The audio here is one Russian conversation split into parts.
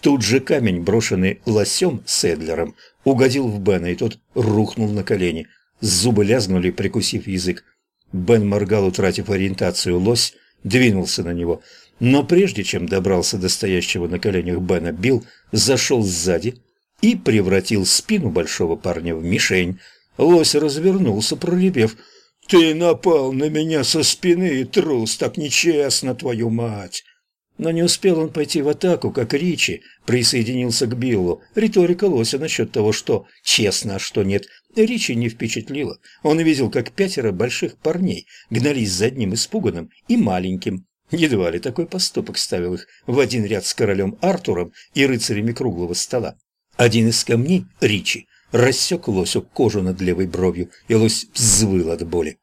Тут же камень, брошенный лосем Седлером, угодил в Бена, и тот рухнул на колени. Зубы лязгнули, прикусив язык. Бен моргал, утратив ориентацию. Лось двинулся на него. Но прежде чем добрался до стоящего на коленях Бена, Билл зашел сзади и превратил спину большого парня в мишень. Лось развернулся, проревев. «Ты напал на меня со спины, трус, так нечестно, твою мать!» Но не успел он пойти в атаку, как Ричи присоединился к Биллу. Риторика Лося насчет того, что честно, а что нет, Ричи не впечатлила. Он видел, как пятеро больших парней гнались за одним испуганным и маленьким. Едва ли такой поступок ставил их в один ряд с королем Артуром и рыцарями круглого стола. Один из камней, Ричи, рассек лосю кожу над левой бровью, и лось взвыл от боли.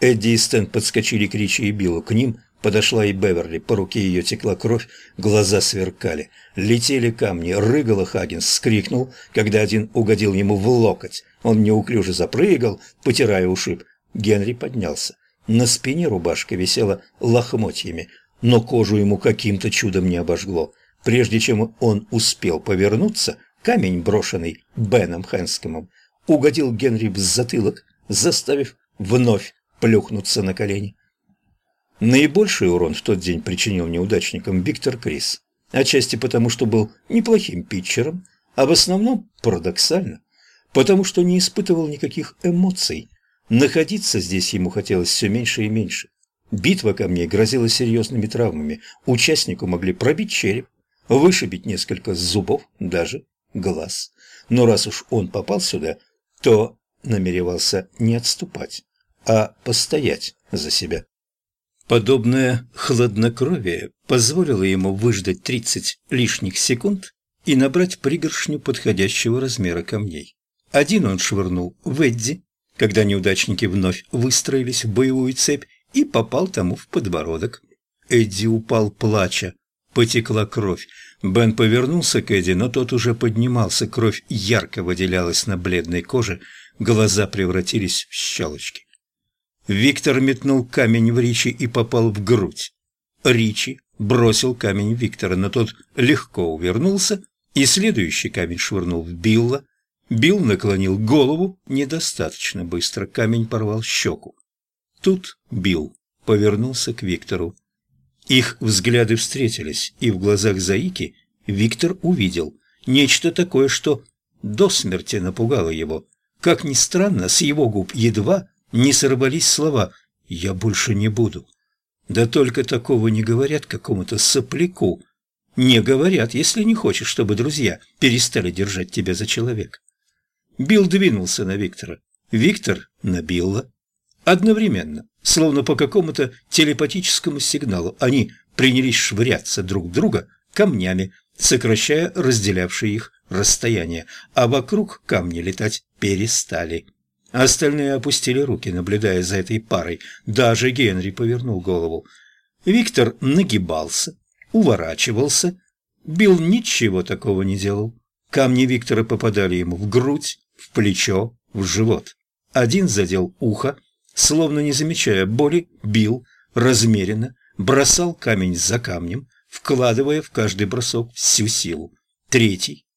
Эдди и Стэн подскочили к Ричи и Биллу. К ним Подошла и Беверли, по руке ее текла кровь, глаза сверкали. Летели камни, рыгала Хаггинс, скрикнул, когда один угодил ему в локоть. Он неуклюже запрыгал, потирая ушиб. Генри поднялся. На спине рубашка висела лохмотьями, но кожу ему каким-то чудом не обожгло. Прежде чем он успел повернуться, камень, брошенный Беном Хэнскомом, угодил Генри в затылок, заставив вновь плюхнуться на колени. Наибольший урон в тот день причинил неудачникам Виктор Крис. Отчасти потому, что был неплохим питчером, а в основном, парадоксально, потому что не испытывал никаких эмоций. Находиться здесь ему хотелось все меньше и меньше. Битва камней грозила серьезными травмами. Участнику могли пробить череп, вышибить несколько зубов, даже глаз. Но раз уж он попал сюда, то намеревался не отступать, а постоять за себя. Подобное хладнокровие позволило ему выждать 30 лишних секунд и набрать пригоршню подходящего размера камней. Один он швырнул в Эдди, когда неудачники вновь выстроились в боевую цепь, и попал тому в подбородок. Эдди упал, плача. Потекла кровь. Бен повернулся к Эдди, но тот уже поднимался. Кровь ярко выделялась на бледной коже, глаза превратились в щелочки. Виктор метнул камень в Ричи и попал в грудь. Ричи бросил камень Виктора, но тот легко увернулся, и следующий камень швырнул в Билла. Билл наклонил голову недостаточно быстро, камень порвал щеку. Тут Билл повернулся к Виктору. Их взгляды встретились, и в глазах Заики Виктор увидел нечто такое, что до смерти напугало его. Как ни странно, с его губ едва не сорвались слова «я больше не буду». Да только такого не говорят какому-то сопляку. Не говорят, если не хочешь, чтобы друзья перестали держать тебя за человека. Билл двинулся на Виктора, Виктор на Билла. Одновременно, словно по какому-то телепатическому сигналу, они принялись швыряться друг друга камнями, сокращая разделявшие их расстояние, а вокруг камни летать перестали. Остальные опустили руки, наблюдая за этой парой. Даже Генри повернул голову. Виктор нагибался, уворачивался. Билл ничего такого не делал. Камни Виктора попадали ему в грудь, в плечо, в живот. Один задел ухо, словно не замечая боли, бил, размеренно, бросал камень за камнем, вкладывая в каждый бросок всю силу. Третий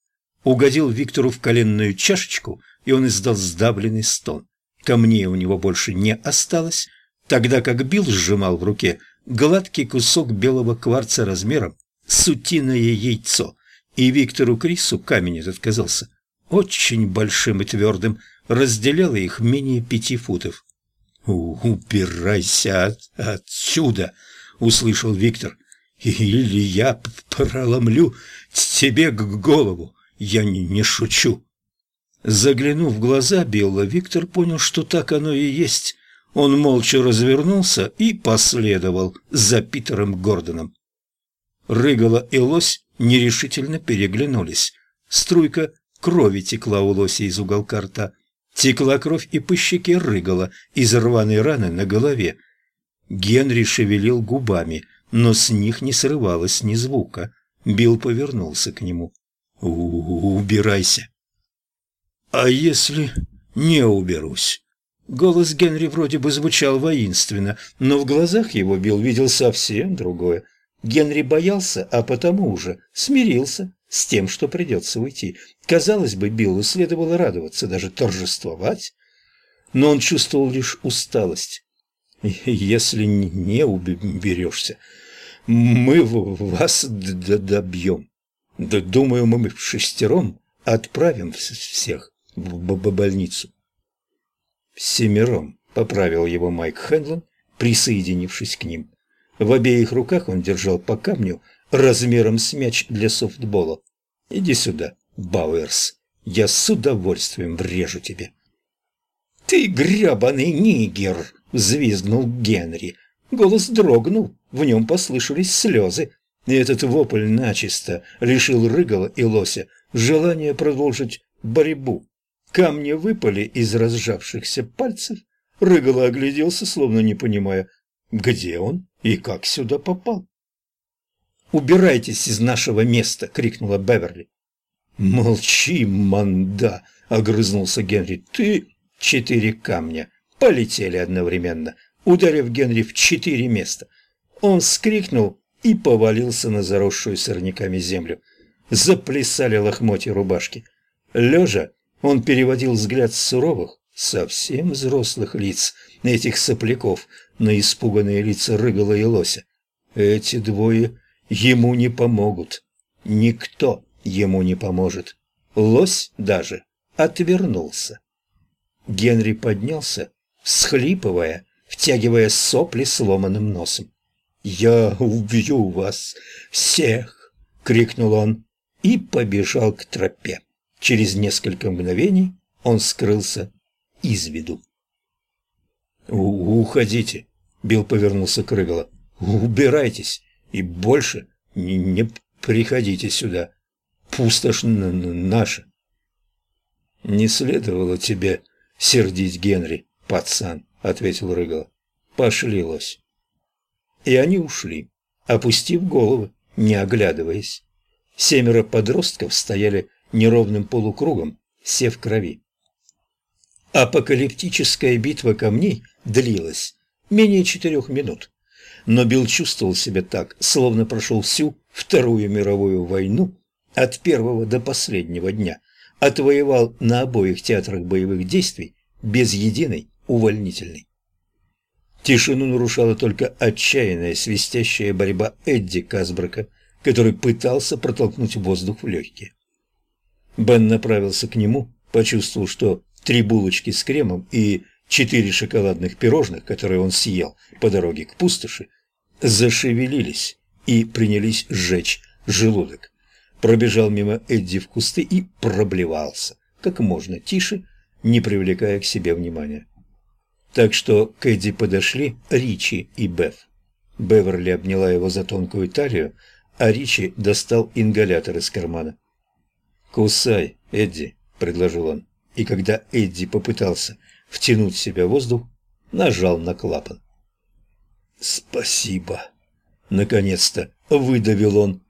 угодил Виктору в коленную чашечку и он издал сдавленный стон. Камней у него больше не осталось, тогда как Билл сжимал в руке гладкий кусок белого кварца размером с утиное яйцо, и Виктору Крису камень этот казался очень большим и твердым, разделяло их менее пяти футов. «Убирайся от, отсюда!» — услышал Виктор. «Или я проломлю тебе голову. Я не, не шучу». Заглянув в глаза Билла, Виктор понял, что так оно и есть. Он молча развернулся и последовал за Питером Гордоном. Рыгала и лось нерешительно переглянулись. Струйка крови текла у лося из уголка рта. Текла кровь и по щеке рыгала из рваной раны на голове. Генри шевелил губами, но с них не срывалось ни звука. Билл повернулся к нему. «Убирайся!» «А если не уберусь?» Голос Генри вроде бы звучал воинственно, но в глазах его Билл видел совсем другое. Генри боялся, а потому уже смирился с тем, что придется уйти. Казалось бы, Биллу следовало радоваться, даже торжествовать, но он чувствовал лишь усталость. «Если не уберешься, мы вас добьем. Да, думаю, мы шестером отправим всех в больницу». «Семером», — поправил его Майк Хенлон, присоединившись к ним. В обеих руках он держал по камню размером с мяч для софтбола. «Иди сюда, Бауэрс, я с удовольствием врежу тебе». «Ты гребаный нигер!» — взвизгнул Генри. Голос дрогнул, в нем послышались слезы. И этот вопль начисто лишил Рыгала и Лося желания продолжить борьбу. Камни выпали из разжавшихся пальцев. Рыгало огляделся, словно не понимая, где он и как сюда попал. «Убирайтесь из нашего места!» — крикнула Беверли. «Молчи, манда!» — огрызнулся Генри. «Ты...» Четыре камня полетели одновременно, ударив Генри в четыре места. Он скрикнул и повалился на заросшую сорняками землю. Заплясали лохмотья рубашки. Лежа, он переводил взгляд с суровых, совсем взрослых лиц, этих сопляков, на испуганные лица Рыгала и Лося. Эти двое ему не помогут. Никто ему не поможет. Лось даже отвернулся. Генри поднялся, всхлипывая, втягивая сопли сломанным носом. «Я убью вас всех!» — крикнул он и побежал к тропе. Через несколько мгновений он скрылся из виду. «Уходите!» — Билл повернулся к Рыгало. «Убирайтесь и больше не, приходите сюда. Пустошь наша». «Не следовало тебе сердить Генри, пацан», — ответил Рыгало. «Пошли, лось». И они ушли, опустив головы, не оглядываясь. Семеро подростков стояли неровным полукругом, все в крови. Апокалиптическая битва камней длилась менее четырех минут, но Билл чувствовал себя так, словно прошел всю Вторую мировую войну от первого до последнего дня – отвоевал на обоих театрах боевых действий без единой увольнительной. Тишину нарушала только отчаянная свистящая борьба Эдди Касбрака, который пытался протолкнуть воздух в легкие. Бен направился к нему, почувствовал, что три булочки с кремом и четыре шоколадных пирожных, которые он съел по дороге к пустоши, зашевелились и принялись сжечь желудок пробежал мимо Эдди в кусты и проблевался, как можно тише, не привлекая к себе внимания. Так что к Эдди подошли Ричи и Беф. Беверли обняла его за тонкую талию, а Ричи достал ингалятор из кармана. «Кусай, Эдди», — предложил он, и когда Эдди попытался втянуть в себя воздух, нажал на клапан. «Спасибо», — наконец-то выдавил он,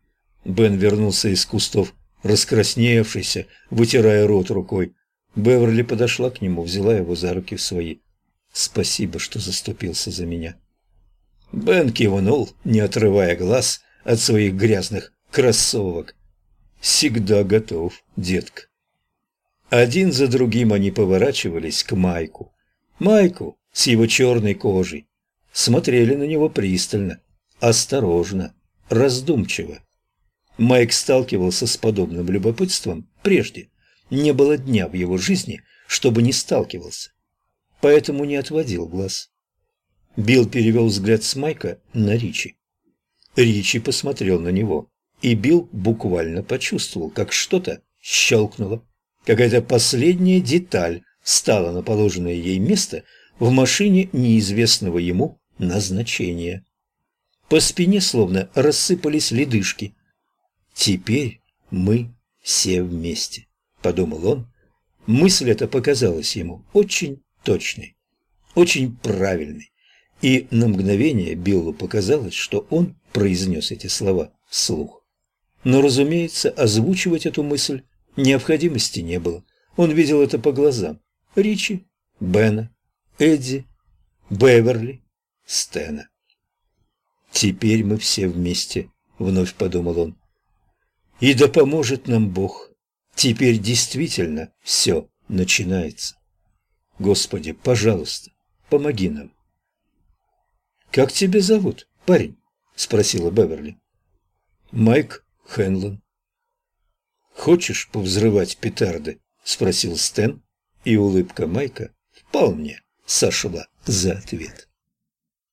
Бен вернулся из кустов, раскрасневшийся, вытирая рот рукой. Беверли подошла к нему, взяла его за руки в свои. «Спасибо, что заступился за меня». Бен кивнул, не отрывая глаз от своих грязных кроссовок. «Всегда готов, детка». Один за другим они поворачивались к Майку. Майку с его черной кожей. Смотрели на него пристально, осторожно, раздумчиво. Майк сталкивался с подобным любопытством прежде. Не было дня в его жизни, чтобы не сталкивался. Поэтому не отводил глаз. Билл перевел взгляд с Майка на Ричи. Ричи посмотрел на него, и Билл буквально почувствовал, как что-то щелкнуло. Какая-то последняя деталь стала на положенное ей место в машине неизвестного ему назначения. По спине словно рассыпались ледышки – «Теперь мы все вместе», — подумал он. Мысль эта показалась ему очень точной, очень правильной, и на мгновение Биллу показалось, что он произнес эти слова вслух. Но, разумеется, озвучивать эту мысль необходимости не было. Он видел это по глазам. Ричи, Бена, Эдди, Беверли, Стена. «Теперь мы все вместе», — вновь подумал он. И да поможет нам Бог. Теперь действительно все начинается. Господи, пожалуйста, помоги нам. «Как тебя зовут, парень?» – спросила Беверли. «Майк Хенлон». «Хочешь повзрывать петарды?» – спросил Стэн, и улыбка Майка вполне сошла за ответ.